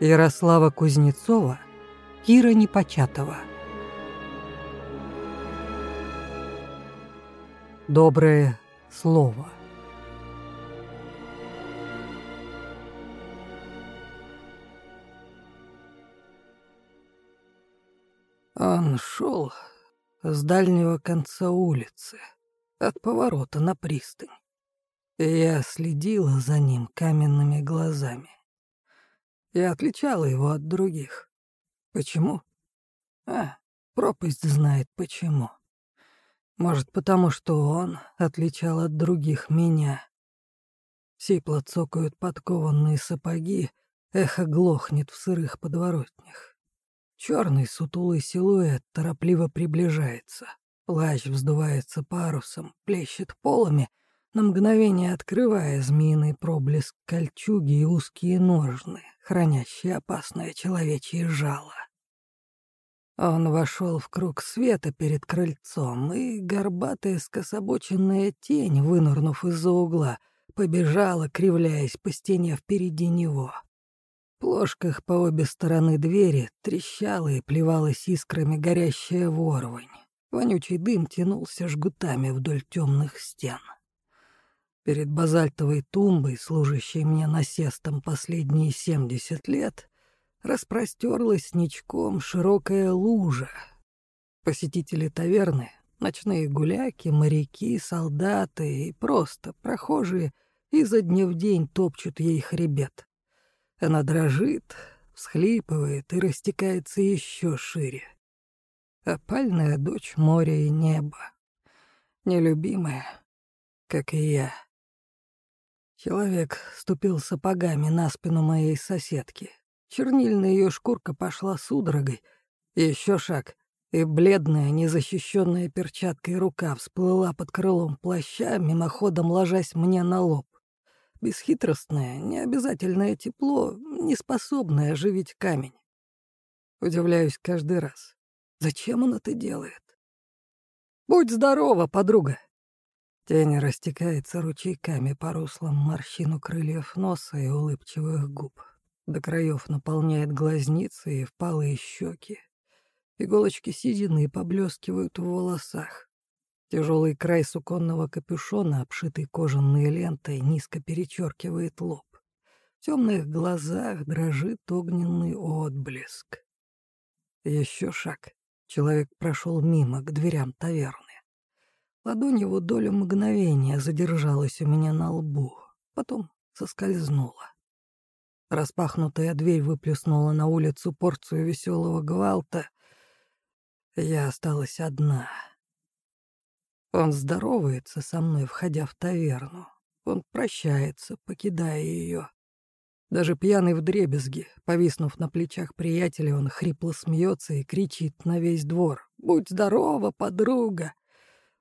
Ярослава Кузнецова, Кира Непочатова. Доброе слово. Он шел с дальнего конца улицы, от поворота на пристань. Я следила за ним каменными глазами. Я отличала его от других. Почему? А, пропасть знает почему. Может, потому что он отличал от других меня. Сипло цокают подкованные сапоги, эхо глохнет в сырых подворотнях. Черный сутулый силуэт торопливо приближается. Плащ вздувается парусом, плещет полами, на мгновение открывая змеиный проблеск кольчуги и узкие ножны, хранящие опасное человечье жало. Он вошел в круг света перед крыльцом, и горбатая скособоченная тень, вынырнув из-за угла, побежала, кривляясь по стене впереди него. В плошках по обе стороны двери трещала и плевалась искрами горящая ворвань. Вонючий дым тянулся жгутами вдоль темных стен. Перед базальтовой тумбой, служащей мне насестом последние семьдесят лет, распростерлась ничком широкая лужа. Посетители таверны, ночные гуляки, моряки, солдаты и просто прохожие изо дня в день топчут ей хребет. Она дрожит, всхлипывает и растекается еще шире. Опальная дочь моря и неба. Нелюбимая, как и я. Человек ступил сапогами на спину моей соседки. Чернильная ее шкурка пошла судорогой. Еще шаг, и бледная, незащищенная перчаткой рука всплыла под крылом плаща, мимоходом ложась мне на лоб. Бесхитростное, необязательное тепло, не способное оживить камень. Удивляюсь каждый раз. Зачем он это делает? «Будь здорова, подруга!» Тень растекается ручейками по руслам морщину крыльев носа и улыбчивых губ. До краев наполняет глазницы и впалые щеки. Иголочки седины поблескивают в волосах. Тяжелый край суконного капюшона, обшитый кожаной лентой, низко перечеркивает лоб. В темных глазах дрожит огненный отблеск. Еще шаг. Человек прошел мимо, к дверям таверны. Ладонь его долю мгновения задержалась у меня на лбу, потом соскользнула. Распахнутая дверь выплеснула на улицу порцию веселого гвалта. Я осталась одна — он здоровается со мной, входя в таверну. Он прощается, покидая ее. Даже пьяный вдребезги, повиснув на плечах приятеля, он хрипло смеется и кричит на весь двор. «Будь здорова, подруга!»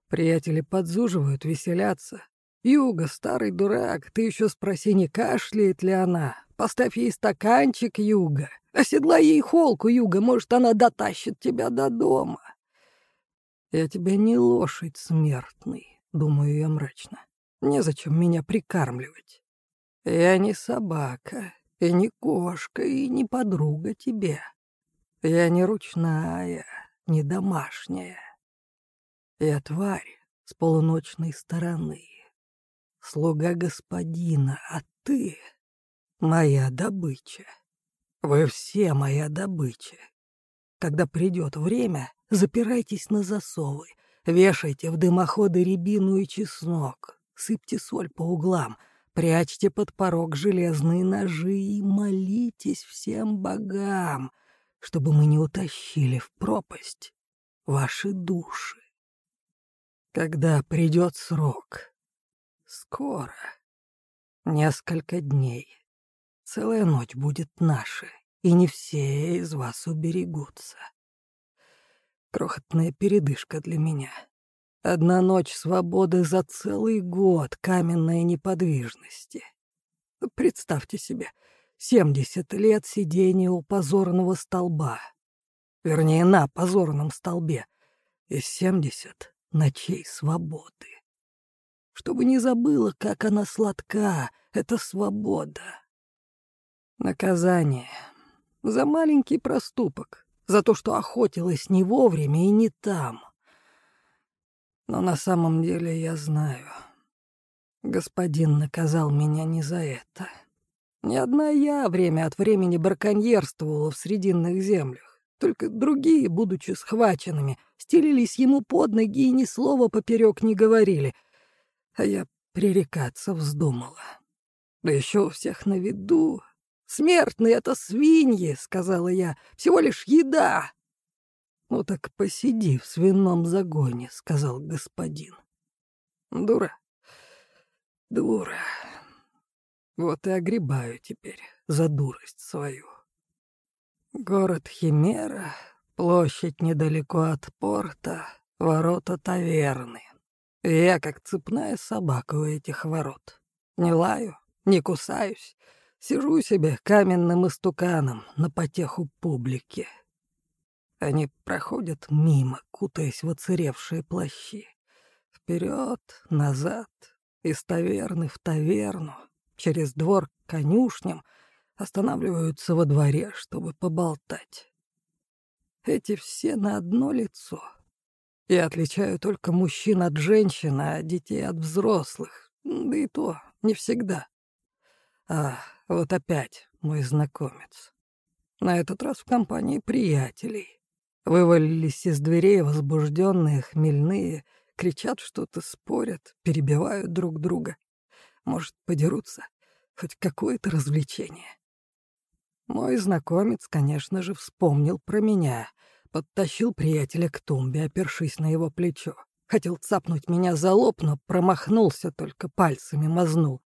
Приятели подзуживают, веселятся. «Юга, старый дурак, ты еще спроси, не кашляет ли она? Поставь ей стаканчик, Юга. Оседлай ей холку, Юга, может, она дотащит тебя до дома». «Я тебя не лошадь смертный», — думаю я мрачно. «Незачем меня прикармливать. Я не собака, и не кошка, и не подруга тебе. Я не ручная, не домашняя. Я тварь с полуночной стороны, слуга господина, а ты — моя добыча. Вы все моя добыча. Когда придет время, Запирайтесь на засовы, вешайте в дымоходы рябину и чеснок, сыпьте соль по углам, прячьте под порог железные ножи и молитесь всем богам, чтобы мы не утащили в пропасть ваши души. Когда придет срок? Скоро. Несколько дней. Целая ночь будет наша, и не все из вас уберегутся. Крохотная передышка для меня. Одна ночь свободы за целый год каменной неподвижности. Представьте себе, семьдесят лет сидения у позорного столба. Вернее, на позорном столбе. И семьдесят ночей свободы. Чтобы не забыла, как она сладка, эта свобода. Наказание. За маленький проступок, за то, что охотилась не вовремя и не там. Но на самом деле я знаю. Господин наказал меня не за это. Ни одна я время от времени браконьерствовала в Срединных землях. Только другие, будучи схваченными, стелились ему под ноги и ни слова поперек не говорили. А я пререкаться вздумала. Да еще у всех на виду. «Смертные — это свиньи», — сказала я, — «всего лишь еда». «Ну так посиди в свином загоне», — сказал господин. «Дура, дура. Вот и огребаю теперь за дурость свою». Город Химера, площадь недалеко от порта, ворота таверны. Я как цепная собака у этих ворот. Не лаю, не кусаюсь, сижу себе каменным истуканом на потеху публики. Они проходят мимо, кутаясь в оцаревшие плащи. Вперед, назад, из таверны в таверну, через двор к конюшням, останавливаются во дворе, чтобы поболтать. Эти все на одно лицо. Я отличаю только мужчин от женщин, а детей от взрослых. Да и то не всегда. А, вот опять мой знакомец. На этот раз в компании приятелей. Вывалились из дверей возбужденные, хмельные, кричат что-то, спорят, перебивают друг друга. Может, подерутся? Хоть какое-то развлечение. Мой знакомец, конечно же, вспомнил про меня, подтащил приятеля к тумбе, опершись на его плечо. Хотел цапнуть меня за лоб, но промахнулся, только пальцами мазнул.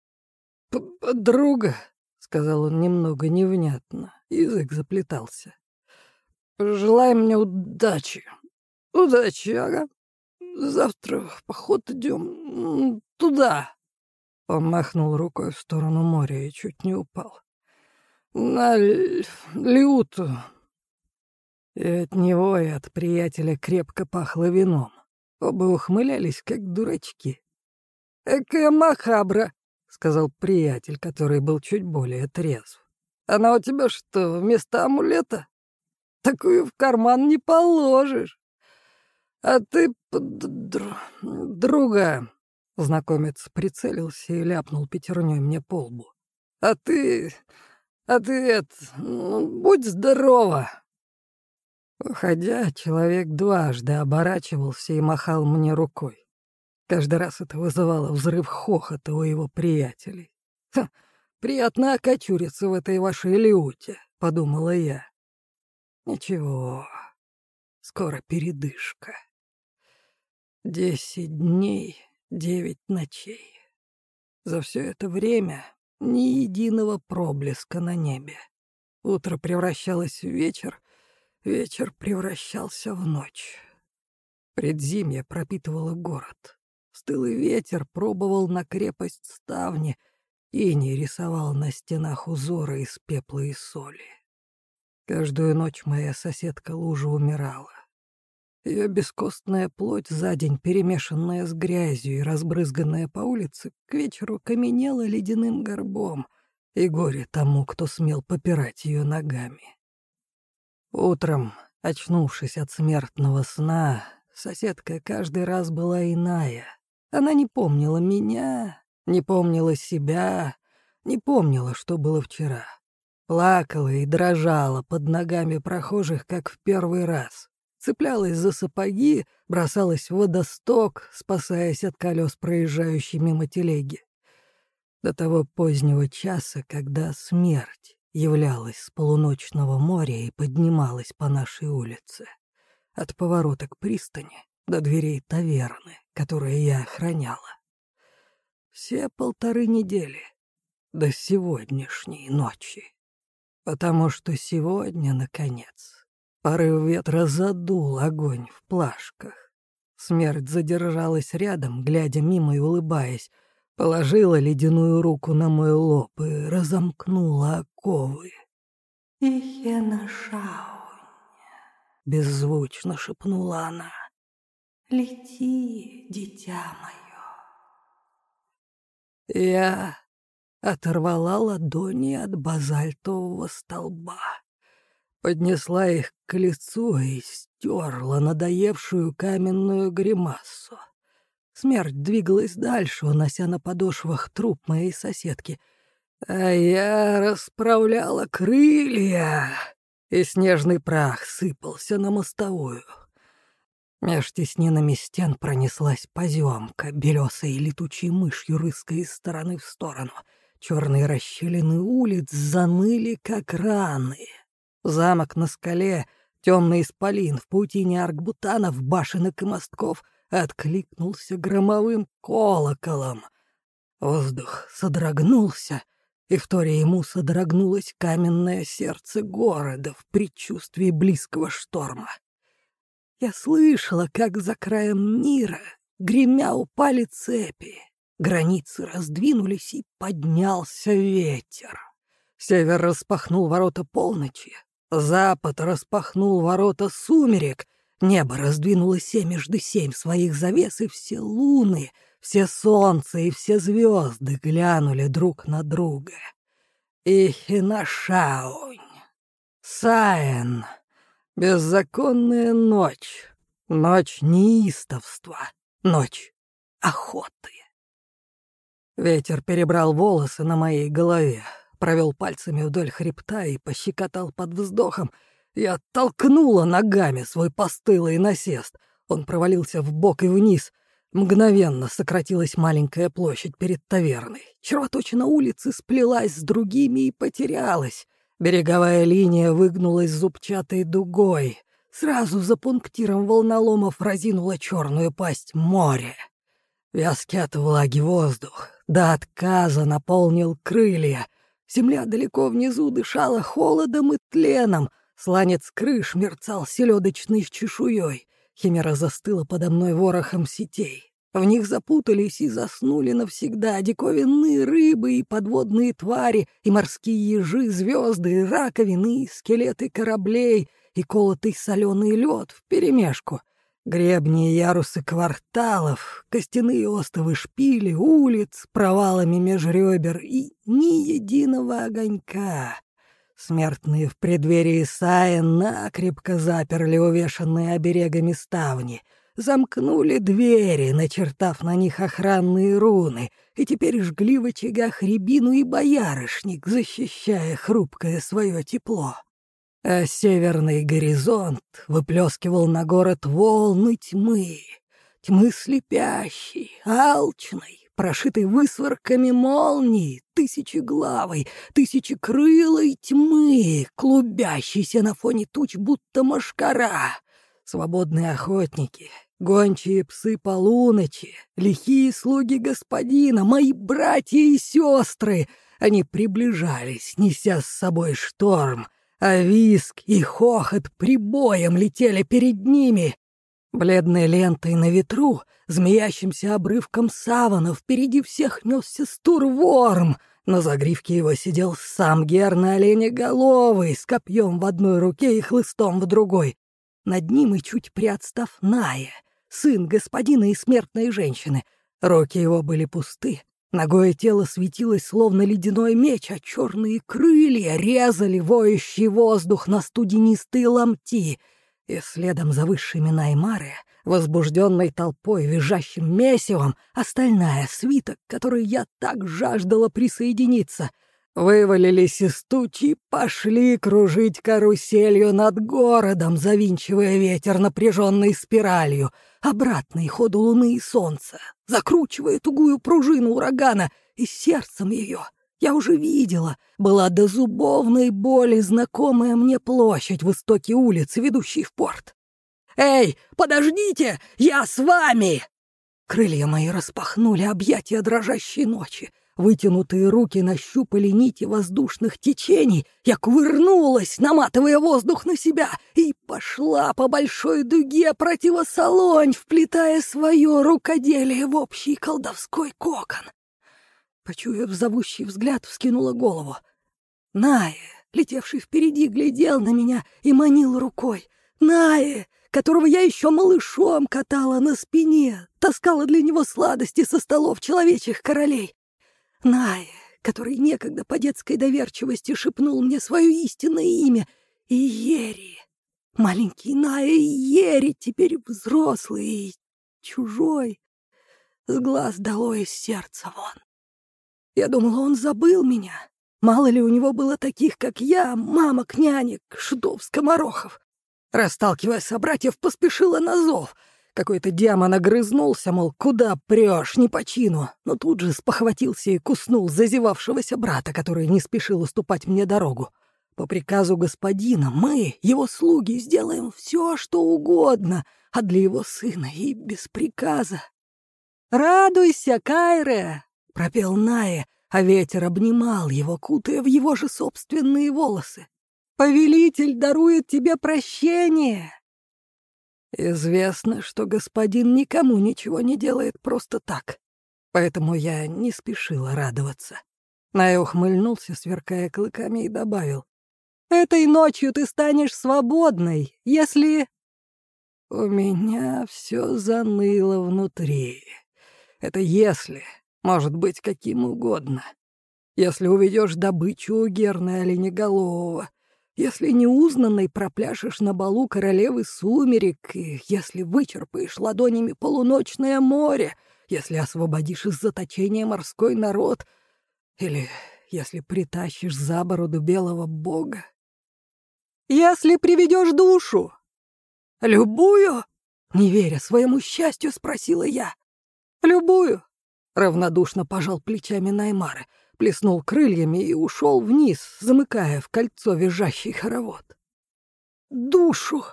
«Подруга», — сказал он немного невнятно, язык заплетался. «Желай мне удачи. Удачи, ага. Завтра в поход идем туда». Он махнул рукой в сторону моря и чуть не упал. «На Лиуту». И от него, и от приятеля крепко пахло вином. Оба ухмылялись, как дурачки. «Экая махабра!» — сказал приятель, который был чуть более трезв. «Она у тебя что, вместо амулета? Такую в карман не положишь. А ты, др... друга...» Знакомец прицелился и ляпнул пятерней мне по лбу. «А ты... а это... Ну, будь здорова!» Уходя, человек дважды оборачивался и махал мне рукой. Каждый раз это вызывало взрыв хохота у его приятелей. «Ха, приятно окочуриться в этой вашей люте», — подумала я. «Ничего, скоро передышка. Десять дней, девять ночей. За все это время ни единого проблеска на небе. Утро превращалось в вечер, вечер превращался в ночь. Предзимье пропитывало город. Стылый ветер пробовал на крепость ставни и не рисовал на стенах узоры из пепла и соли. Каждую ночь моя соседка лужа умирала. Ее бескостная плоть за день, перемешанная с грязью и разбрызганная по улице, к вечеру каменела ледяным горбом, и горе тому, кто смел попирать ее ногами. Утром, очнувшись от смертного сна, соседка каждый раз была иная — она не помнила меня, не помнила себя, не помнила, что было вчера. Плакала и дрожала под ногами прохожих, как в первый раз. Цеплялась за сапоги, бросалась в водосток, спасаясь от колес проезжающей мимо телеги. До того позднего часа, когда смерть являлась с полуночного моря и поднималась по нашей улице. От поворота к пристани до дверей таверны, которые я охраняла. Все полторы недели до сегодняшней ночи. Потому что сегодня, наконец, порыв ветра задул огонь в плашках. Смерть задержалась рядом, глядя мимо и улыбаясь, положила ледяную руку на мой лоб и разомкнула оковы. «Ихена Шауня», — беззвучно шепнула она. Лети, дитя мое. Я оторвала ладони от базальтового столба. Поднесла их к лицу и стерла надоевшую каменную гримасу. Смерть двигалась дальше, унося на подошвах труп моей соседки. А я расправляла крылья, и снежный прах сыпался на мостовую. Меж теснинами стен пронеслась поземка, белесой летучей мышью рыская из стороны в сторону. Черные расщелины улиц заныли, как раны. Замок на скале, темный исполин в паутине аркбутанов, башенок и мостков откликнулся громовым колоколом. Воздух содрогнулся, и вторя ему содрогнулось каменное сердце города в предчувствии близкого шторма. Я слышала, как за краем мира, гремя, упали цепи. Границы раздвинулись, и поднялся ветер. Север распахнул ворота полночи, запад распахнул ворота сумерек, небо раздвинуло семь между семь своих завес, и все луны, все солнца и все звезды глянули друг на друга. Ихинашаунь, Саен — Беззаконная ночь, ночь неистовства, ночь охоты. Ветер перебрал волосы на моей голове, провел пальцами вдоль хребта и пощекотал под вздохом. Я оттолкнула ногами свой постылый насест. Он провалился в бок и вниз. Мгновенно сократилась маленькая площадь перед таверной. Червоточина улицы сплелась с другими и потерялась. Береговая линия выгнулась зубчатой дугой. Сразу за пунктиром волноломов разинула черную пасть море. Вязкий от влаги воздух до отказа наполнил крылья. Земля далеко внизу дышала холодом и тленом. Сланец крыш мерцал селедочной чешуей. Химера застыла подо мной ворохом сетей. В них запутались и заснули навсегда диковинные рыбы и подводные твари, и морские ежи, звезды, и раковины, и скелеты кораблей, и колотый соленый лед вперемешку. Гребни и ярусы кварталов, костяные остовы шпили, улиц, провалами меж ребер и ни единого огонька. Смертные в преддверии Сая накрепко заперли увешанные оберегами ставни — замкнули двери, начертав на них охранные руны, и теперь жгли в очагах рябину и боярышник, защищая хрупкое свое тепло. А северный горизонт выплескивал на город волны тьмы, тьмы слепящей, алчной, прошитой высворками молний, тысячеглавой, тысячекрылой тьмы, клубящейся на фоне туч, будто машкара. Свободные охотники, Гончие псы полуночи, лихие слуги господина, мои братья и сестры, они приближались, неся с собой шторм, а виск и хохот прибоем летели перед ними. Бледной лентой на ветру, змеящимся обрывком савана, впереди всех несся стурворм. На загривке его сидел сам герно оленеголовый, с копьем в одной руке и хлыстом в другой. Над ним и чуть приотстав Ная — сын господина и смертной женщины. Руки его были пусты, ногое тело светилось, словно ледяной меч, а черные крылья резали воющий воздух на студенистые ломти. И следом за высшими Наймары, возбужденной толпой, визжащим месивом, остальная свита, к которой я так жаждала присоединиться — вывалились из тучи и пошли кружить каруселью над городом, завинчивая ветер напряженной спиралью, обратной ходу луны и солнца, закручивая тугую пружину урагана, и сердцем ее я уже видела, была до зубовной боли знакомая мне площадь в истоке улицы, ведущей в порт. «Эй, подождите, я с вами!» Крылья мои распахнули объятия дрожащей ночи. Вытянутые руки нащупали нити воздушных течений. Я кувырнулась, наматывая воздух на себя, и пошла по большой дуге противосолонь, вплетая свое рукоделие в общий колдовской кокон. Почуяв зовущий взгляд, вскинула голову. Ная, летевший впереди, глядел на меня и манил рукой. Ная, которого я еще малышом катала на спине, таскала для него сладости со столов человечьих королей. Ная, который некогда по детской доверчивости шепнул мне свое истинное имя, и Ери. Маленький Ная и Ери, теперь взрослый и чужой. С глаз дало из сердца вон. Я думала, он забыл меня. Мало ли у него было таких, как я, мамок, нянек, шутов, скоморохов. Расталкивая собратьев, поспешила на зов. Какой-то демон огрызнулся, мол, куда прешь, не по чину, но тут же спохватился и куснул зазевавшегося брата, который не спешил уступать мне дорогу. По приказу господина мы, его слуги, сделаем все, что угодно, а для его сына и без приказа. «Радуйся, Кайре!» — пропел Ная, а ветер обнимал его, кутая в его же собственные волосы. «Повелитель дарует тебе прощение!» Известно, что господин никому ничего не делает просто так, поэтому я не спешила радоваться. Ная ухмыльнулся, сверкая клыками, и добавил. «Этой ночью ты станешь свободной, если...» У меня все заныло внутри. Это если может быть каким угодно. Если уведешь добычу у Герна Оленеголового, если неузнанной пропляшешь на балу королевы сумерек, и если вычерпаешь ладонями полуночное море, если освободишь из заточения морской народ, или если притащишь за бороду белого бога. Если приведешь душу. Любую? Не веря своему счастью, спросила я. Любую. Равнодушно пожал плечами Наймары, плеснул крыльями и ушел вниз, замыкая в кольцо визжащий хоровод. Душу!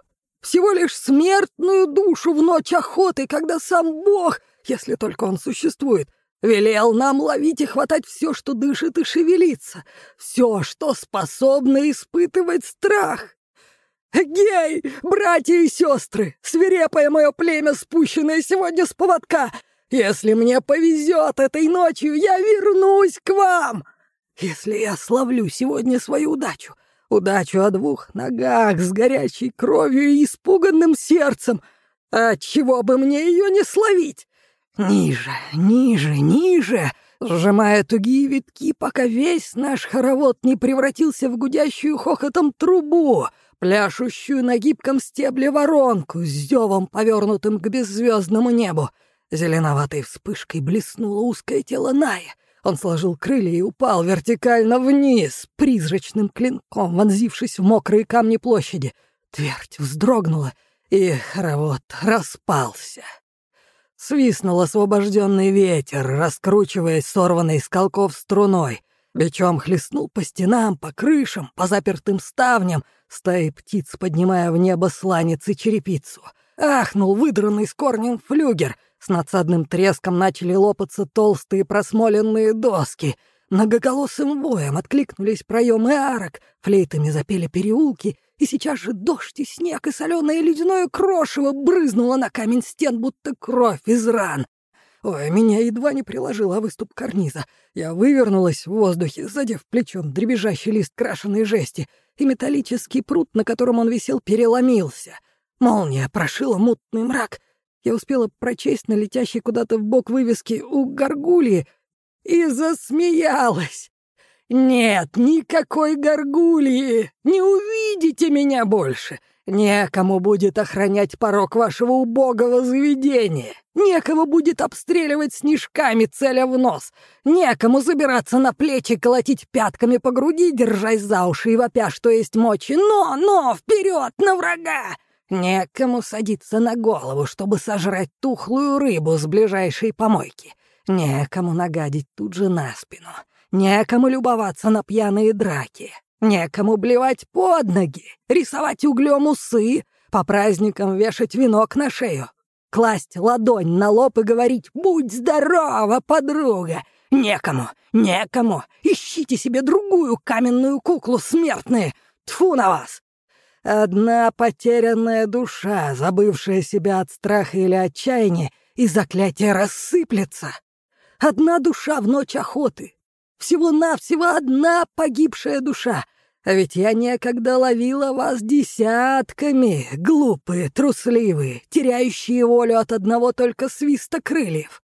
Всего лишь смертную душу в ночь охоты, когда сам Бог, если только он существует, велел нам ловить и хватать все, что дышит и шевелится, все, что способно испытывать страх. Гей, братья и сестры, свирепое мое племя, спущенное сегодня с поводка, если мне повезет этой ночью, я вернусь к вам. Если я славлю сегодня свою удачу, удачу о двух ногах с горячей кровью и испуганным сердцем, отчего бы мне ее не словить? Ниже, ниже, ниже, сжимая тугие витки, пока весь наш хоровод не превратился в гудящую хохотом трубу, пляшущую на гибком стебле воронку с зевом, повернутым к беззвездному небу. Зеленоватой вспышкой блеснуло узкое тело Ная. Он сложил крылья и упал вертикально вниз, призрачным клинком вонзившись в мокрые камни площади. Твердь вздрогнула, и хоровод распался. Свистнул освобожденный ветер, раскручиваясь сорванной с колков струной. Бичом хлестнул по стенам, по крышам, по запертым ставням, стаи птиц поднимая в небо сланец и черепицу. Ахнул выдранный с корнем флюгер, с надсадным треском начали лопаться толстые просмоленные доски. Многоголосым воем откликнулись проемы арок, флейтами запели переулки, и сейчас же дождь и снег и соленое ледяное крошево брызнуло на камень стен, будто кровь из ран. Ой, меня едва не приложило выступ карниза. Я вывернулась в воздухе, задев плечом дребезжащий лист крашеной жести, и металлический пруд, на котором он висел, переломился. Молния прошила мутный мрак, я успела прочесть на летящей куда-то в бок вывески «У горгульи» и засмеялась. «Нет, никакой горгульи! Не увидите меня больше! Некому будет охранять порог вашего убогого заведения! Некому будет обстреливать снежками, целя в нос! Некому забираться на плечи, колотить пятками по груди, держась за уши и вопя, что есть мочи! Но, но, вперед, на врага! Некому садиться на голову, чтобы сожрать тухлую рыбу с ближайшей помойки. Некому нагадить тут же на спину. Некому любоваться на пьяные драки. Некому блевать под ноги, рисовать углем усы, по праздникам вешать венок на шею, класть ладонь на лоб и говорить «Будь здорова, подруга!» Некому, некому. Ищите себе другую каменную куклу смертные. Тфу на вас! Одна потерянная душа, забывшая себя от страха или отчаяния, и заклятие рассыплется. Одна душа в ночь охоты. Всего-навсего одна погибшая душа. А ведь я некогда ловила вас десятками, глупые, трусливые, теряющие волю от одного только свиста крыльев.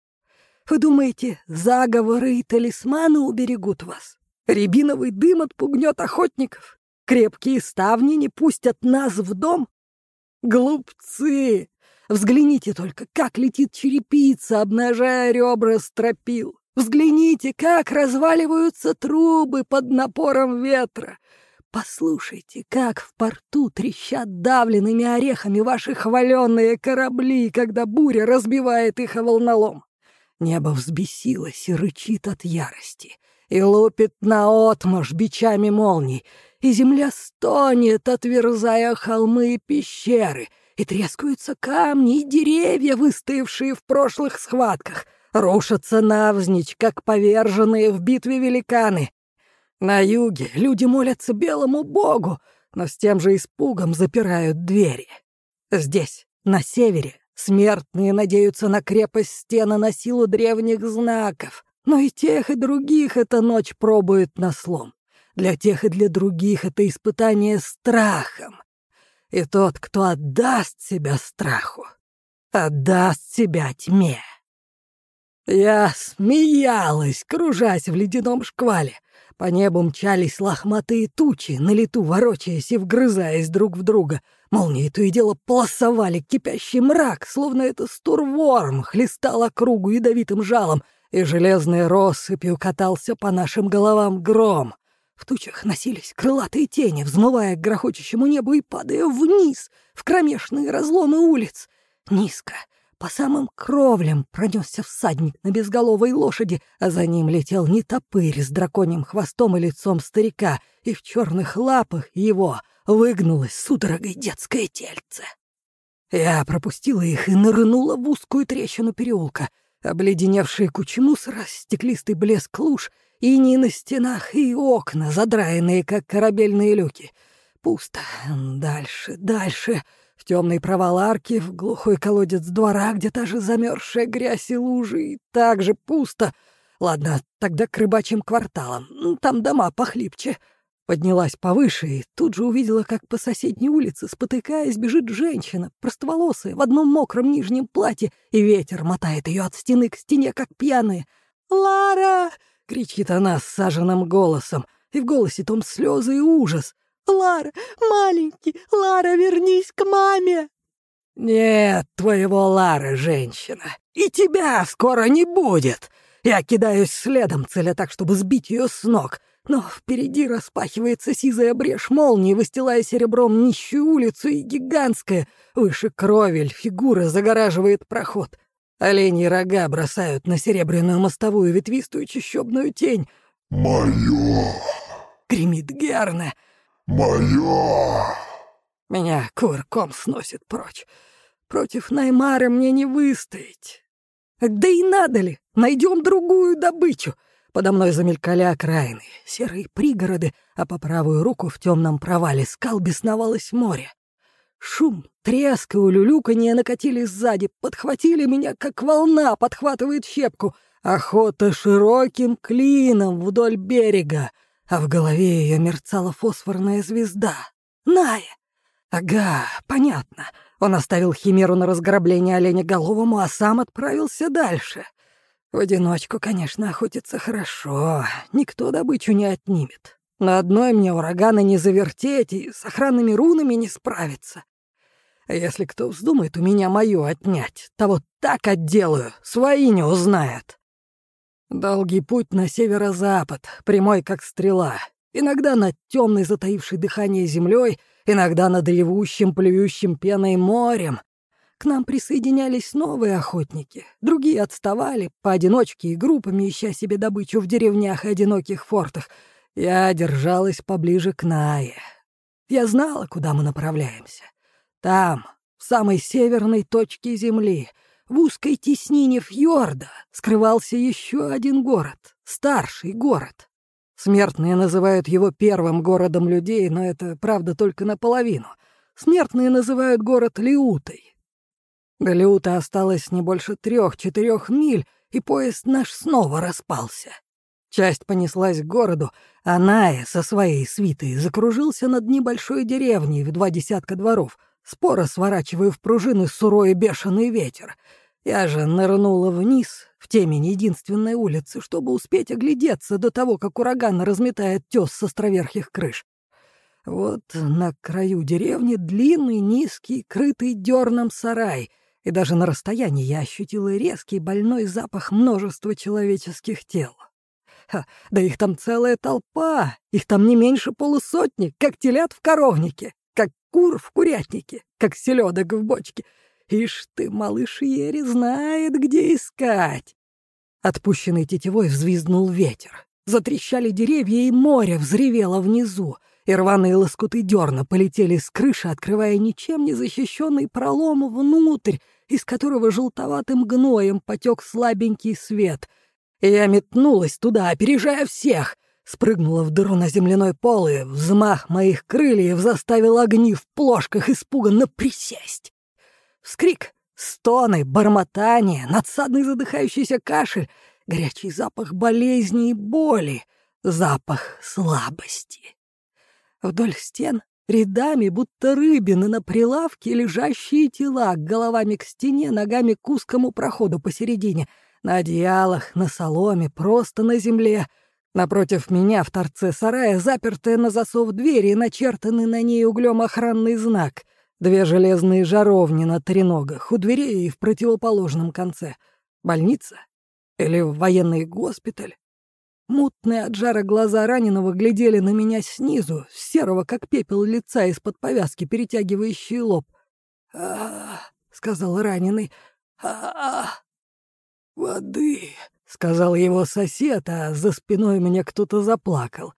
Вы думаете, заговоры и талисманы уберегут вас? Рябиновый дым отпугнет охотников? Крепкие ставни не пустят нас в дом? Глупцы! Взгляните только, как летит черепица, обнажая ребра стропил. Взгляните, как разваливаются трубы под напором ветра. Послушайте, как в порту трещат давленными орехами ваши хваленные корабли, когда буря разбивает их о волнолом. Небо взбесилось и рычит от ярости, и лупит наотмашь бичами молний, и земля стонет, отверзая холмы и пещеры, и трескаются камни и деревья, выстоявшие в прошлых схватках, рушатся навзничь, как поверженные в битве великаны. На юге люди молятся белому богу, но с тем же испугом запирают двери. Здесь, на севере, смертные надеются на крепость стены на силу древних знаков, но и тех, и других эта ночь пробует на слом. Для тех и для других это испытание страхом. И тот, кто отдаст себя страху, отдаст себя тьме. Я смеялась, кружась в ледяном шквале. По небу мчались лохматые тучи, на лету ворочаясь и вгрызаясь друг в друга. Молнии то и дело полосовали кипящий мрак, словно это стурворм хлестал округу ядовитым жалом, и железной россыпью катался по нашим головам гром. В тучах носились крылатые тени, взмывая к грохочущему небу и падая вниз, в кромешные разломы улиц. Низко, по самым кровлям, пронесся всадник на безголовой лошади, а за ним летел не топырь с драконьим хвостом и лицом старика, и в черных лапах его выгнулось судорогой детское тельце. Я пропустила их и нырнула в узкую трещину переулка. Обледеневшие кучи мусора, стеклистый блеск луж — и ни на стенах, и окна, задраенные, как корабельные люки. Пусто. Дальше, дальше. В темный провал арки, в глухой колодец двора, где та же замерзшая грязь и лужи, и так же пусто. Ладно, тогда к рыбачьим кварталам. Там дома похлипче. Поднялась повыше и тут же увидела, как по соседней улице, спотыкаясь, бежит женщина, простоволосая, в одном мокром нижнем платье, и ветер мотает ее от стены к стене, как пьяная. «Лара!» Кричит она с саженным голосом, и в голосе том слезы и ужас. «Лара, маленький, Лара, вернись к маме!» «Нет твоего Лары, женщина, и тебя скоро не будет!» Я кидаюсь следом, целя так, чтобы сбить ее с ног, но впереди распахивается сизая брешь молнии, выстилая серебром нищую улицу, и гигантская, выше кровель, фигура загораживает проход. Оленьи рога бросают на серебряную мостовую ветвистую чащобную тень. «Моё!» — гремит Герна. «Моё!» Меня кувырком сносит прочь. Против Наймара мне не выстоять. Да и надо ли? Найдем другую добычу. Подо мной замелькали окраины, серые пригороды, а по правую руку в темном провале скал бесновалось море. Шум, треск и улюлюканье накатили сзади, подхватили меня, как волна подхватывает щепку. Охота широким клином вдоль берега, а в голове ее мерцала фосфорная звезда. Ная! Ага, понятно. Он оставил химеру на разграбление оленя головому, а сам отправился дальше. В одиночку, конечно, охотиться хорошо, никто добычу не отнимет. На одной мне ураганы не завертеть и с охранными рунами не справиться. А если кто вздумает у меня мою отнять, того так отделаю, свои не узнают. Долгий путь на северо-запад, прямой как стрела. Иногда над темной затаившей дыхание землей, иногда над ревущим, плюющим пеной морем. К нам присоединялись новые охотники. Другие отставали, поодиночке и группами, ища себе добычу в деревнях и одиноких фортах. Я держалась поближе к Нае. Я знала, куда мы направляемся. Там, в самой северной точке Земли, в узкой теснине фьорда, скрывался еще один город, старший город. Смертные называют его первым городом людей, но это правда только наполовину. Смертные называют город Лиутой. До Лиута осталось не больше трех-четырех миль, и поезд наш снова распался. Часть понеслась к городу, а Ная со своей свитой закружился над небольшой деревней в два десятка дворов — Споро сворачиваю в пружины сурой бешеный ветер. Я же нырнула вниз, в темень единственной улицы, чтобы успеть оглядеться до того, как ураган разметает тес с островерхих крыш. Вот на краю деревни длинный, низкий, крытый дерном сарай, и даже на расстоянии я ощутила резкий больной запах множества человеческих тел. Ха, да их там целая толпа, их там не меньше полусотни, как телят в коровнике, кур в курятнике, как селедок в бочке. Ишь ты, малыш Ери, знает, где искать. Отпущенный тетевой взвизгнул ветер. Затрещали деревья, и море взревело внизу, и рваные лоскуты дерна полетели с крыши, открывая ничем не защищенный пролом внутрь, из которого желтоватым гноем потек слабенький свет — и я метнулась туда, опережая всех. Спрыгнула в дыру на земляной пол, и взмах моих крыльев заставил огни в плошках испуганно присесть. Вскрик, стоны, бормотание, надсадный задыхающийся кашель, горячий запах болезни и боли, запах слабости. Вдоль стен рядами, будто рыбины на прилавке, лежащие тела, головами к стене, ногами к узкому проходу посередине — на одеялах, на соломе, просто на земле. Напротив меня в торце сарая запертая на засов двери и начертанный на ней углем охранный знак. Две железные жаровни на треногах, у дверей и в противоположном конце. Больница? Или военный госпиталь? Мутные от жара глаза раненого глядели на меня снизу, серого, как пепел лица из-под повязки, перетягивающий лоб. а, сказал раненый. а «Воды», — сказал его сосед, а за спиной мне кто-то заплакал.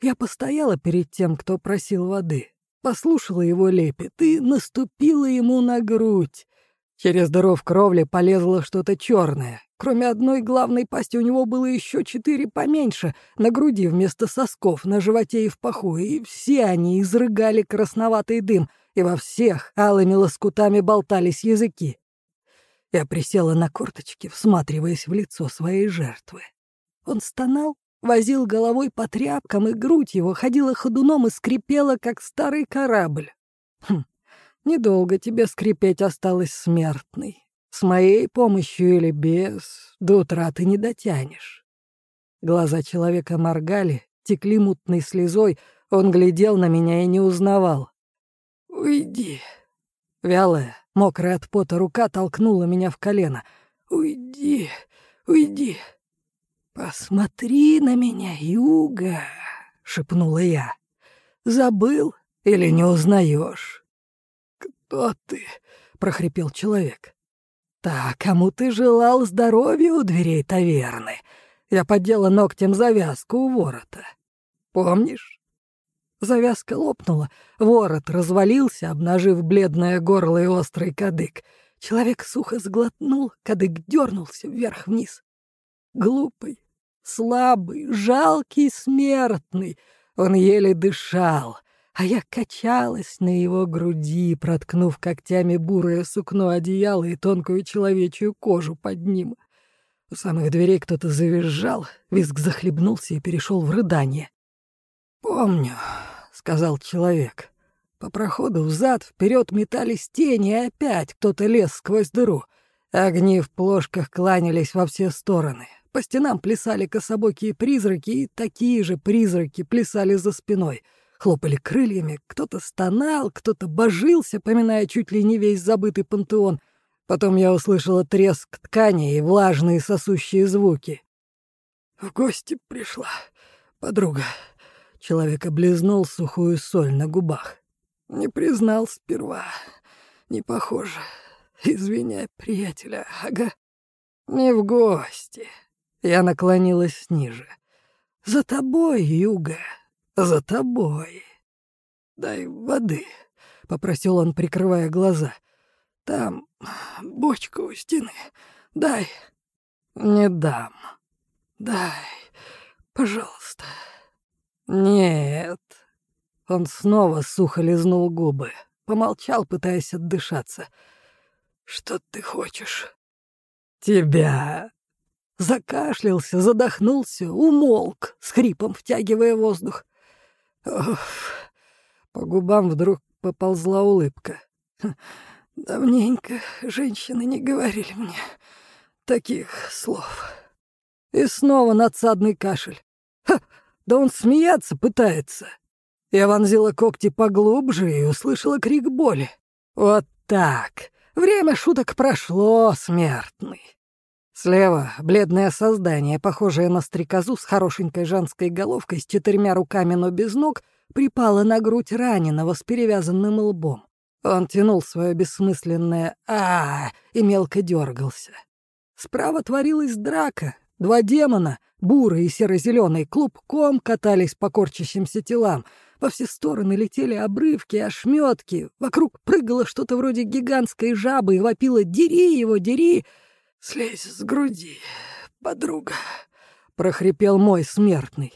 Я постояла перед тем, кто просил воды, послушала его лепет и наступила ему на грудь. Через дыру в кровле полезло что-то черное. Кроме одной главной пасти у него было еще четыре поменьше, на груди вместо сосков, на животе и в паху, и все они изрыгали красноватый дым, и во всех алыми лоскутами болтались языки. Я присела на корточки, всматриваясь в лицо своей жертвы. Он стонал, возил головой по тряпкам, и грудь его ходила ходуном и скрипела, как старый корабль. Хм, недолго тебе скрипеть осталось смертный. С моей помощью или без, до утра ты не дотянешь. Глаза человека моргали, текли мутной слезой, он глядел на меня и не узнавал. «Уйди», Вялая, мокрая от пота рука толкнула меня в колено. «Уйди, уйди!» «Посмотри на меня, Юга!» — шепнула я. «Забыл или не узнаешь?» «Кто ты?» — прохрипел человек. «Так, кому ты желал здоровья у дверей таверны?» Я поддела ногтем завязку у ворота. «Помнишь?» Завязка лопнула, ворот развалился, обнажив бледное горло и острый кадык. Человек сухо сглотнул, кадык дернулся вверх-вниз. Глупый, слабый, жалкий, смертный. Он еле дышал, а я качалась на его груди, проткнув когтями бурое сукно одеяла и тонкую человечью кожу под ним. У самых дверей кто-то завизжал, визг захлебнулся и перешел в рыдание. «Помню», сказал человек. По проходу взад вперед метались тени, и опять кто-то лез сквозь дыру. Огни в плошках кланялись во все стороны. По стенам плясали кособокие призраки, и такие же призраки плясали за спиной. Хлопали крыльями, кто-то стонал, кто-то божился, поминая чуть ли не весь забытый пантеон. Потом я услышала треск ткани и влажные сосущие звуки. «В гости пришла подруга», Человек облизнул сухую соль на губах. Не признал сперва. Не похоже. Извиняй, приятеля, ага. Не в гости. Я наклонилась ниже. За тобой, Юга, за тобой. Дай воды, — попросил он, прикрывая глаза. Там бочка у стены. Дай. Не дам. Дай, пожалуйста. «Нет». Он снова сухо лизнул губы, помолчал, пытаясь отдышаться. «Что ты хочешь?» «Тебя». Закашлялся, задохнулся, умолк, с хрипом втягивая воздух. Оф, по губам вдруг поползла улыбка. Давненько женщины не говорили мне таких слов. И снова надсадный кашель. Да он смеяться пытается. Я вонзила когти поглубже и услышала крик боли. Вот так. Время шуток прошло, смертный. Слева — бледное создание, похожее на стрекозу с хорошенькой женской головкой, с четырьмя руками, но без ног, припало на грудь раненого с перевязанным лбом. Он тянул свое бессмысленное а, -а, -а и мелко дергался. Справа творилась драка. Два демона, бурый и серо-зеленый, клубком катались по корчащимся телам. Во все стороны летели обрывки, ошметки. Вокруг прыгало что-то вроде гигантской жабы и вопило «Дери его, дери!» «Слезь с груди, подруга!» — прохрипел мой смертный.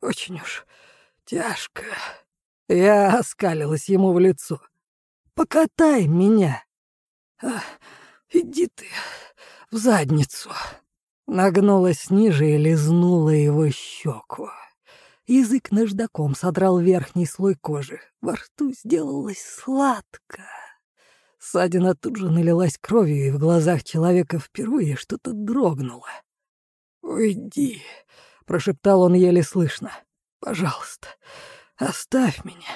«Очень уж тяжко». Я оскалилась ему в лицо. «Покатай меня!» «Иди ты в задницу!» Нагнулась ниже и лизнула его щеку. Язык наждаком содрал верхний слой кожи. Во рту сделалось сладко. Ссадина тут же налилась кровью, и в глазах человека впервые что-то дрогнуло. «Уйди», — прошептал он еле слышно. «Пожалуйста, оставь меня.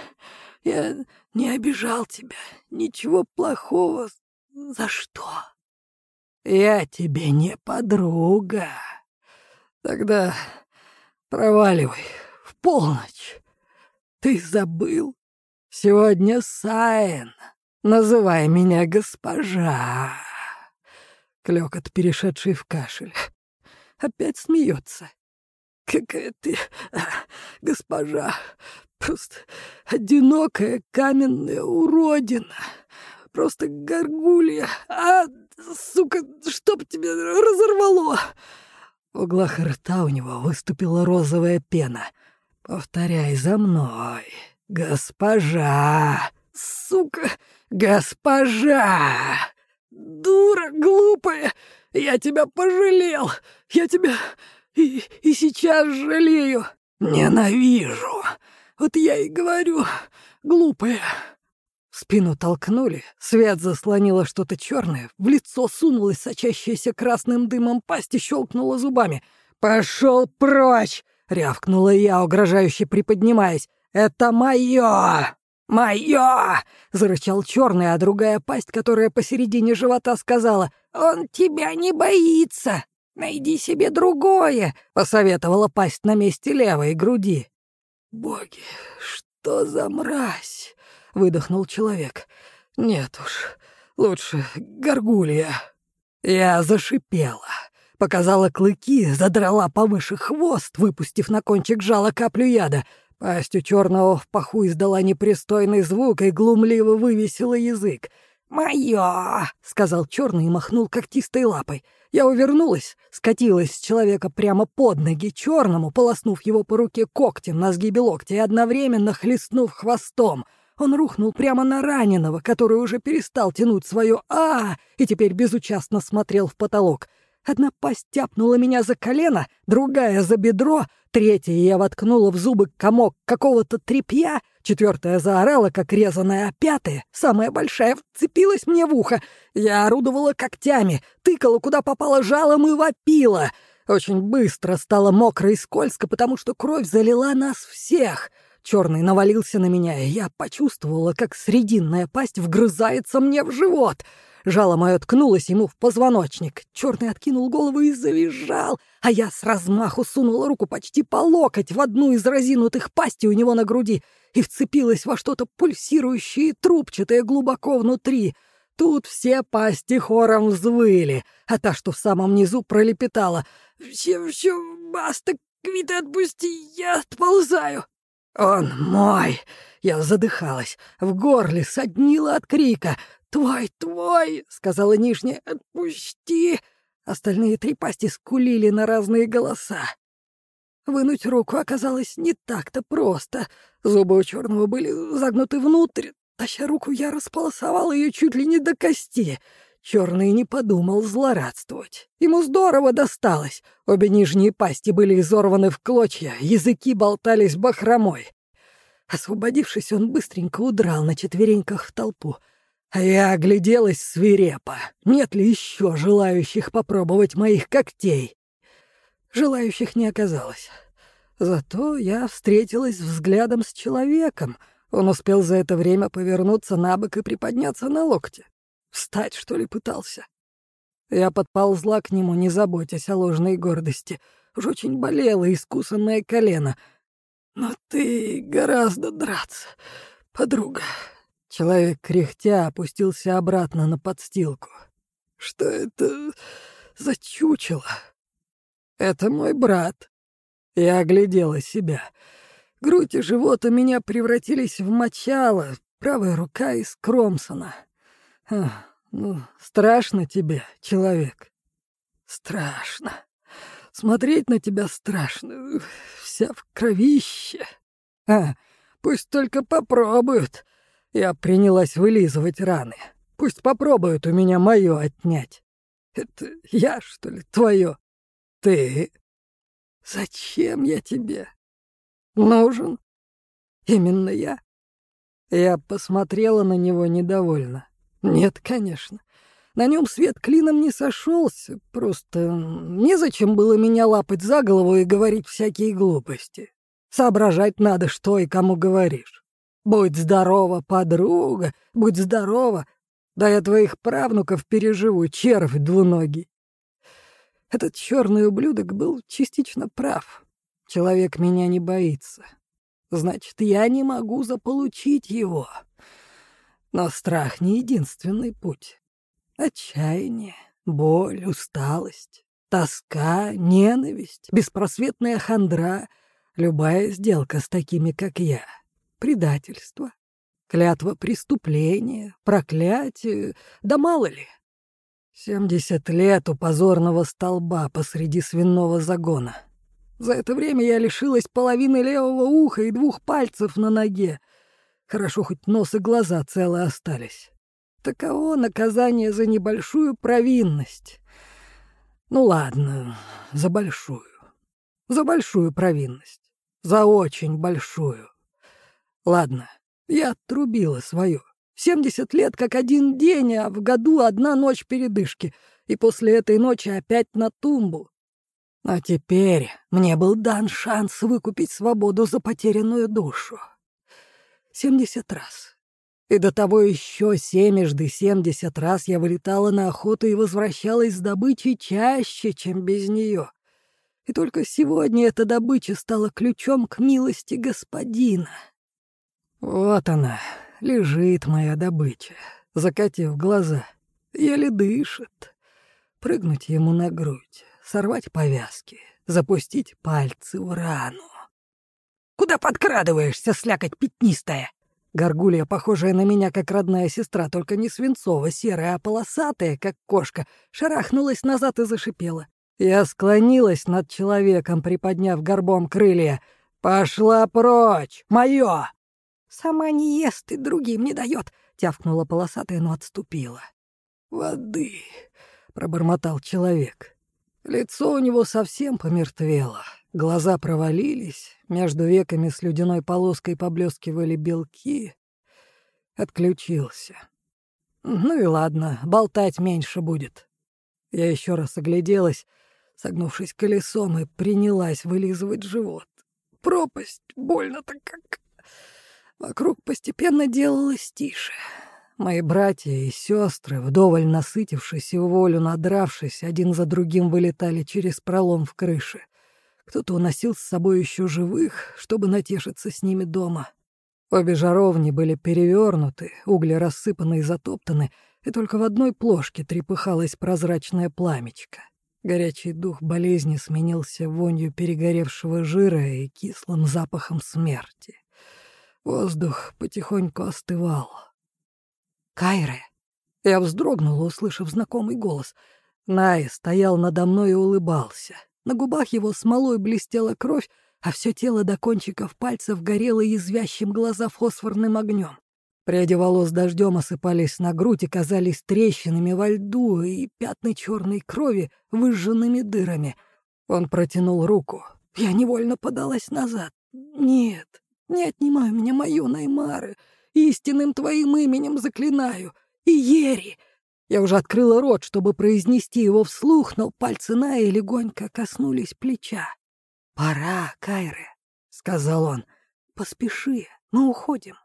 Я не обижал тебя. Ничего плохого. За что?» «Я тебе не подруга. Тогда проваливай в полночь. Ты забыл? Сегодня Сайн. Называй меня госпожа. Клёкот, перешедший в кашель. Опять смеется. Какая ты, госпожа, просто одинокая каменная уродина. Просто горгулья. А, сука, чтоб тебя разорвало. В углах рта у него выступила розовая пена. Повторяй за мной, госпожа. Сука, «Госпожа! Дура глупая! Я тебя пожалел! Я тебя и, и сейчас жалею! Ненавижу! Вот я и говорю, глупая!» Спину толкнули, свет заслонило что-то черное, в лицо сунулась сочащаяся красным дымом пасть и щелкнула зубами. «Пошел прочь!» — рявкнула я, угрожающе приподнимаясь. «Это мое!» «Моё!» — зарычал черный, а другая пасть, которая посередине живота, сказала, «Он тебя не боится! Найди себе другое!» — посоветовала пасть на месте левой груди. «Боги, что за мразь!» — выдохнул человек. «Нет уж, лучше горгулья». Я зашипела, показала клыки, задрала повыше хвост, выпустив на кончик жала каплю яда — Пасть у черного в паху издала непристойный звук и глумливо вывесила язык. «Моё!» — сказал черный и махнул когтистой лапой. Я увернулась, скатилась с человека прямо под ноги черному, полоснув его по руке когтем на сгибе локтя и одновременно хлестнув хвостом. Он рухнул прямо на раненого, который уже перестал тянуть свое а и теперь безучастно смотрел в потолок. Одна пасть тяпнула меня за колено, другая — за бедро, третья я воткнула в зубы комок какого-то тряпья, четвертая заорала, как резаная, а пятая, самая большая, вцепилась мне в ухо. Я орудовала когтями, тыкала, куда попало жалом и вопила. Очень быстро стало мокро и скользко, потому что кровь залила нас всех. Черный навалился на меня, и я почувствовала, как срединная пасть вгрызается мне в живот — Жало мое ткнулось ему в позвоночник. Черный откинул голову и завизжал, а я с размаху сунула руку почти по локоть в одну из разинутых пастей у него на груди и вцепилась во что-то пульсирующее и трубчатое глубоко внутри. Тут все пасти хором взвыли, а та, что в самом низу, пролепетала. «Все, все, баста, Квиты, отпусти, я отползаю!» «Он мой!» Я задыхалась, в горле соднило от крика. «Твой, твой!» — сказала нижняя. «Отпусти!» Остальные три пасти скулили на разные голоса. Вынуть руку оказалось не так-то просто. Зубы у черного были загнуты внутрь. Таща руку, я располосовал ее чуть ли не до кости. Черный не подумал злорадствовать. Ему здорово досталось. Обе нижние пасти были изорваны в клочья, языки болтались бахромой. Освободившись, он быстренько удрал на четвереньках в толпу — а я огляделась свирепо. Нет ли еще желающих попробовать моих когтей? Желающих не оказалось. Зато я встретилась взглядом с человеком. Он успел за это время повернуться на бок и приподняться на локте. Встать, что ли, пытался? Я подползла к нему, не заботясь о ложной гордости. Уж очень болело искусанное колено. Но ты гораздо драться, подруга. Человек, кряхтя, опустился обратно на подстилку. Что это за чучело? Это мой брат. Я оглядела себя. Грудь и живот у меня превратились в мочало, правая рука из Кромсона. Ну, страшно тебе, человек. Страшно. Смотреть на тебя страшно. Вся в кровище. А, пусть только попробуют. Я принялась вылизывать раны. Пусть попробуют у меня мое отнять. Это я, что ли, твое? Ты? Зачем я тебе? Нужен? Именно я? Я посмотрела на него недовольно. Нет, конечно. На нем свет клином не сошелся, просто незачем было меня лапать за голову и говорить всякие глупости. Соображать надо, что и кому говоришь. Будь здорова, подруга, будь здорова. Да я твоих правнуков переживу, червь двуногий. Этот черный ублюдок был частично прав. Человек меня не боится. Значит, я не могу заполучить его. Но страх не единственный путь. Отчаяние, боль, усталость, тоска, ненависть, беспросветная хандра, любая сделка с такими, как я, предательство, клятва преступления, проклятие, да мало ли. Семьдесят лет у позорного столба посреди свиного загона. За это время я лишилась половины левого уха и двух пальцев на ноге, Хорошо, хоть нос и глаза целы остались. Таково наказание за небольшую провинность. Ну ладно, за большую. За большую провинность. За очень большую. Ладно, я отрубила свое. Семьдесят лет как один день, а в году одна ночь передышки. И после этой ночи опять на тумбу. А теперь мне был дан шанс выкупить свободу за потерянную душу. Семьдесят раз. И до того еще семежды семьдесят раз я вылетала на охоту и возвращалась с добычей чаще, чем без нее. И только сегодня эта добыча стала ключом к милости господина. Вот она, лежит моя добыча, закатив глаза, еле дышит. Прыгнуть ему на грудь, сорвать повязки, запустить пальцы в рану. Куда подкрадываешься, слякоть пятнистая?» Горгулья, похожая на меня как родная сестра, только не свинцово-серая, а полосатая, как кошка, шарахнулась назад и зашипела. Я склонилась над человеком, приподняв горбом крылья. «Пошла прочь! Моё!» «Сама не ест и другим не дает», — тявкнула полосатая, но отступила. «Воды», — пробормотал человек. Лицо у него совсем помертвело. Глаза провалились, между веками с ледяной полоской поблескивали белки. Отключился. Ну и ладно, болтать меньше будет. Я еще раз огляделась, согнувшись колесом, и принялась вылизывать живот. Пропасть, больно-то как. Вокруг постепенно делалось тише. Мои братья и сестры, вдоволь насытившись и волю надравшись, один за другим вылетали через пролом в крыше. Кто-то уносил с собой еще живых, чтобы натешиться с ними дома. Обе жаровни были перевернуты, угли рассыпаны и затоптаны, и только в одной плошке трепыхалось прозрачное пламечко. Горячий дух болезни сменился вонью перегоревшего жира и кислым запахом смерти. Воздух потихоньку остывал. «Кайре!» Я вздрогнула, услышав знакомый голос. Най стоял надо мной и улыбался. На губах его смолой блестела кровь, а все тело до кончиков пальцев горело язвящим глаза фосфорным огнем. Пряди волос дождем осыпались на грудь и казались трещинами во льду и пятны черной крови выжженными дырами. Он протянул руку. Я невольно подалась назад. «Нет, не отнимай меня мою Наймары. Истинным твоим именем заклинаю. И Ери!» Я уже открыла рот, чтобы произнести его вслух, но пальцы Наи легонько коснулись плеча. «Пора, Кайре, сказал он. «Поспеши, мы уходим».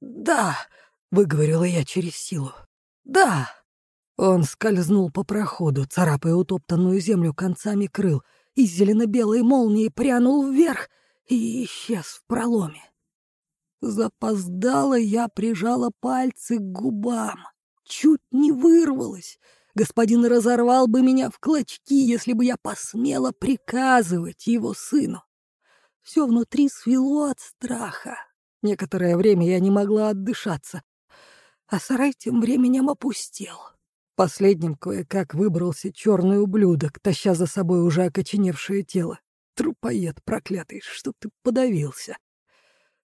«Да», — выговорила я через силу. «Да». Он скользнул по проходу, царапая утоптанную землю концами крыл, и зелено-белой молнией прянул вверх и исчез в проломе. Запоздала я прижала пальцы к губам. Чуть не вырвалась. Господин разорвал бы меня в клочки, если бы я посмела приказывать его сыну. Все внутри свело от страха. Некоторое время я не могла отдышаться, а сарай тем временем опустел. Последним кое-как выбрался черный ублюдок, таща за собой уже окоченевшее тело. Трупоед проклятый, что ты подавился.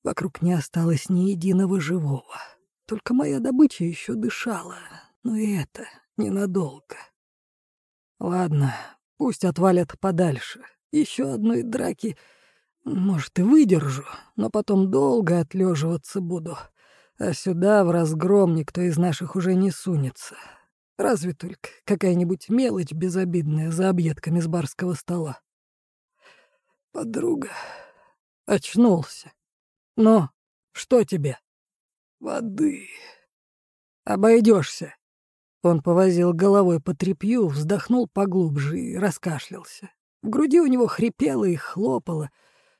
Вокруг не осталось ни единого живого. Только моя добыча еще дышала, но и это ненадолго. Ладно, пусть отвалят подальше. Еще одной драки, может, и выдержу, но потом долго отлеживаться буду. А сюда в разгром никто из наших уже не сунется. Разве только какая-нибудь мелочь безобидная за объедками с барского стола. Подруга очнулся. «Ну, что тебе?» «Воды». «Обойдешься». Он повозил головой по тряпью, вздохнул поглубже и раскашлялся. В груди у него хрипело и хлопало.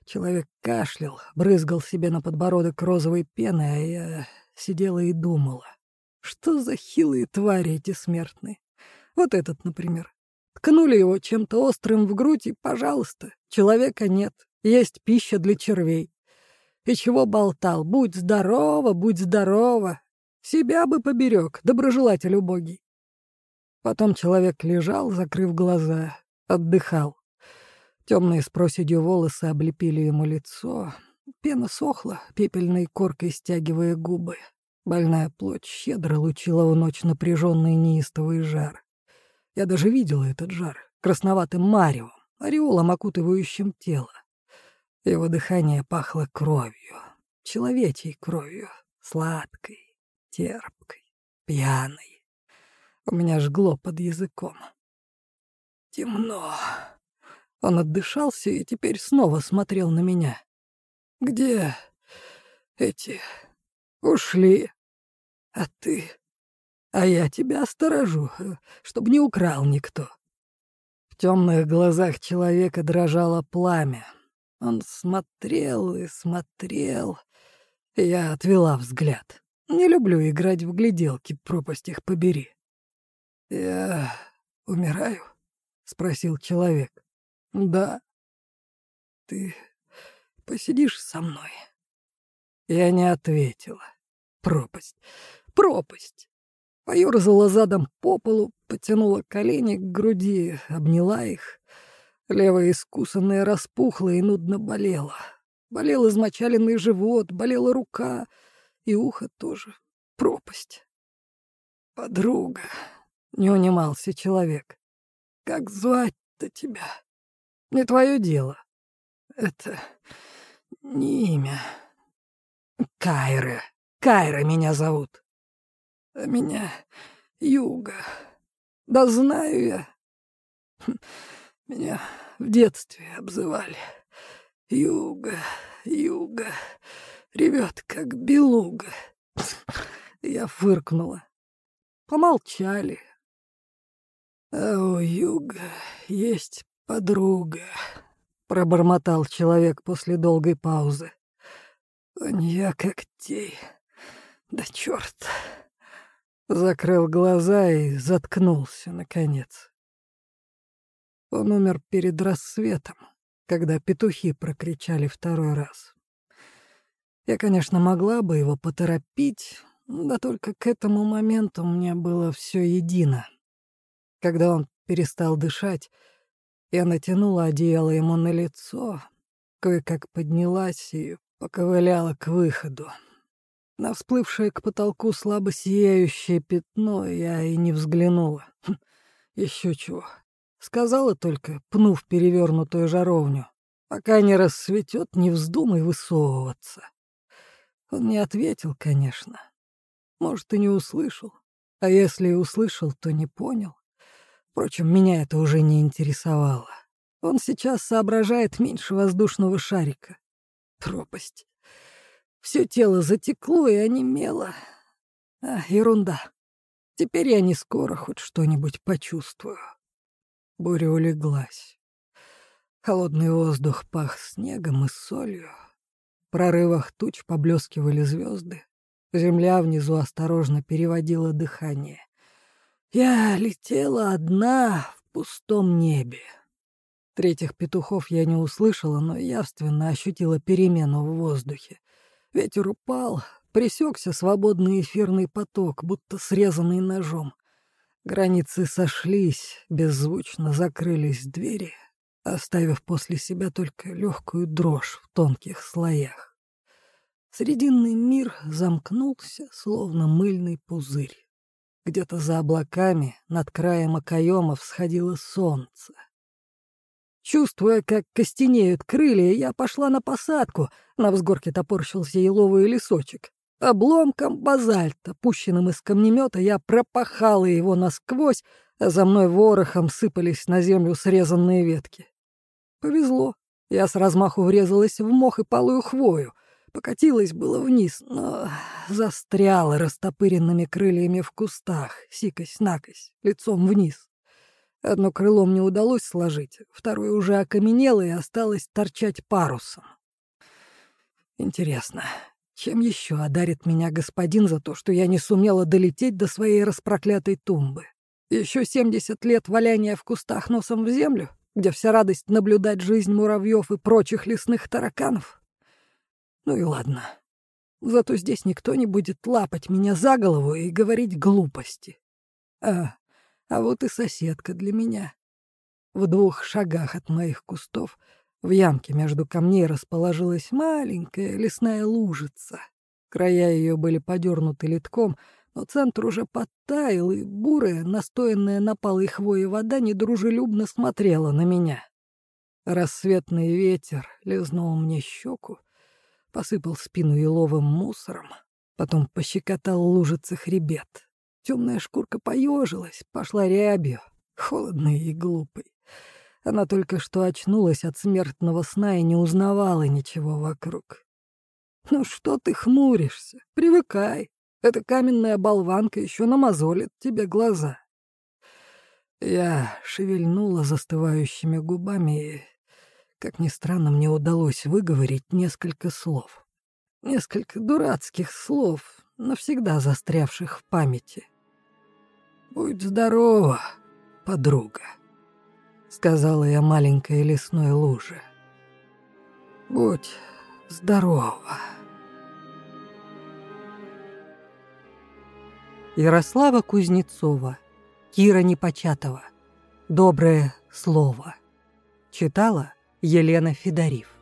Человек кашлял, брызгал себе на подбородок розовой пеной, а я сидела и думала. Что за хилые твари эти смертные? Вот этот, например. Ткнули его чем-то острым в грудь, и, пожалуйста, человека нет. Есть пища для червей. И чего болтал? Будь здорова, будь здорова. Себя бы поберег, доброжелатель убогий. Потом человек лежал, закрыв глаза, отдыхал. Темные с проседью волосы облепили ему лицо. Пена сохла, пепельной коркой стягивая губы. Больная плоть щедро лучила в ночь напряженный неистовый жар. Я даже видела этот жар, красноватым маревом, ореолом, окутывающим тело. Его дыхание пахло кровью, человечьей кровью, сладкой, терпкой, пьяной. У меня жгло под языком. Темно. Он отдышался и теперь снова смотрел на меня. «Где эти? Ушли. А ты? А я тебя сторожу, чтобы не украл никто». В темных глазах человека дрожало пламя, он смотрел и смотрел. Я отвела взгляд. Не люблю играть в гляделки, пропасть их побери. «Я умираю?» — спросил человек. «Да». «Ты посидишь со мной?» Я не ответила. Пропасть, пропасть. Поёрзала задом по полу, потянула колени к груди, обняла их. Левая искусанная распухла и нудно болела. Болел измочаленный живот, болела рука, и ухо тоже. Пропасть. «Подруга», — не унимался человек, — «как звать-то тебя? Не твое дело. Это не имя. Кайра. Кайра меня зовут. А меня Юга. Да знаю я. Меня в детстве обзывали. Юга, юга, ревет, как белуга. Я фыркнула. Помолчали. А у юга есть подруга, пробормотал человек после долгой паузы. У нее когтей. Да черт. Закрыл глаза и заткнулся, наконец. Он умер перед рассветом, когда петухи прокричали второй раз. Я, конечно, могла бы его поторопить, да только к этому моменту мне было все едино. Когда он перестал дышать, я натянула одеяло ему на лицо, кое-как поднялась и поковыляла к выходу. На всплывшее к потолку слабо сияющее пятно я и не взглянула. Хм, Еще чего. Сказала только, пнув перевернутую жаровню. Пока не рассветет, не вздумай высовываться. Он не ответил, конечно. Может, и не услышал. А если и услышал, то не понял. Впрочем, меня это уже не интересовало. Он сейчас соображает меньше воздушного шарика. Пропасть. Все тело затекло и онемело. А, ерунда. Теперь я не скоро хоть что-нибудь почувствую. Буря улеглась. Холодный воздух пах снегом и солью. В прорывах туч поблескивали звезды. Земля внизу осторожно переводила дыхание. Я летела одна в пустом небе. Третьих петухов я не услышала, но явственно ощутила перемену в воздухе. Ветер упал, пресекся свободный эфирный поток, будто срезанный ножом. Границы сошлись, беззвучно закрылись двери, оставив после себя только легкую дрожь в тонких слоях. Срединный мир замкнулся, словно мыльный пузырь. Где-то за облаками над краем окоема всходило солнце. Чувствуя, как костенеют крылья, я пошла на посадку. На взгорке топорщился еловый лесочек. Обломком базальта, пущенным из камнемета, я пропахала его насквозь, а за мной ворохом сыпались на землю срезанные ветки. Повезло. Я с размаху врезалась в мох и палую хвою. Покатилась было вниз, но застряла растопыренными крыльями в кустах, сикось-накось, лицом вниз. Одно крыло мне удалось сложить, второе уже окаменело и осталось торчать парусом. Интересно, чем еще одарит меня господин за то, что я не сумела долететь до своей распроклятой тумбы? Еще семьдесят лет валяния в кустах носом в землю, где вся радость наблюдать жизнь муравьев и прочих лесных тараканов? Ну и ладно. Зато здесь никто не будет лапать меня за голову и говорить глупости. А, а вот и соседка для меня. В двух шагах от моих кустов — в ямке между камней расположилась маленькая лесная лужица. Края ее были подернуты литком, но центр уже подтаял, и бурая, настоянная на палой хвое вода недружелюбно смотрела на меня. Рассветный ветер лизнул мне щеку, посыпал спину еловым мусором, потом пощекотал лужицы хребет. Темная шкурка поежилась, пошла рябью, холодной и глупой. Она только что очнулась от смертного сна и не узнавала ничего вокруг. «Ну что ты хмуришься? Привыкай. Эта каменная болванка еще намазолит тебе глаза». Я шевельнула застывающими губами и, как ни странно, мне удалось выговорить несколько слов. Несколько дурацких слов, навсегда застрявших в памяти. «Будь здорова, подруга» сказала я маленькой лесной луже. Будь здорова. Ярослава Кузнецова, Кира Непочатова. Доброе слово. Читала Елена Федорив.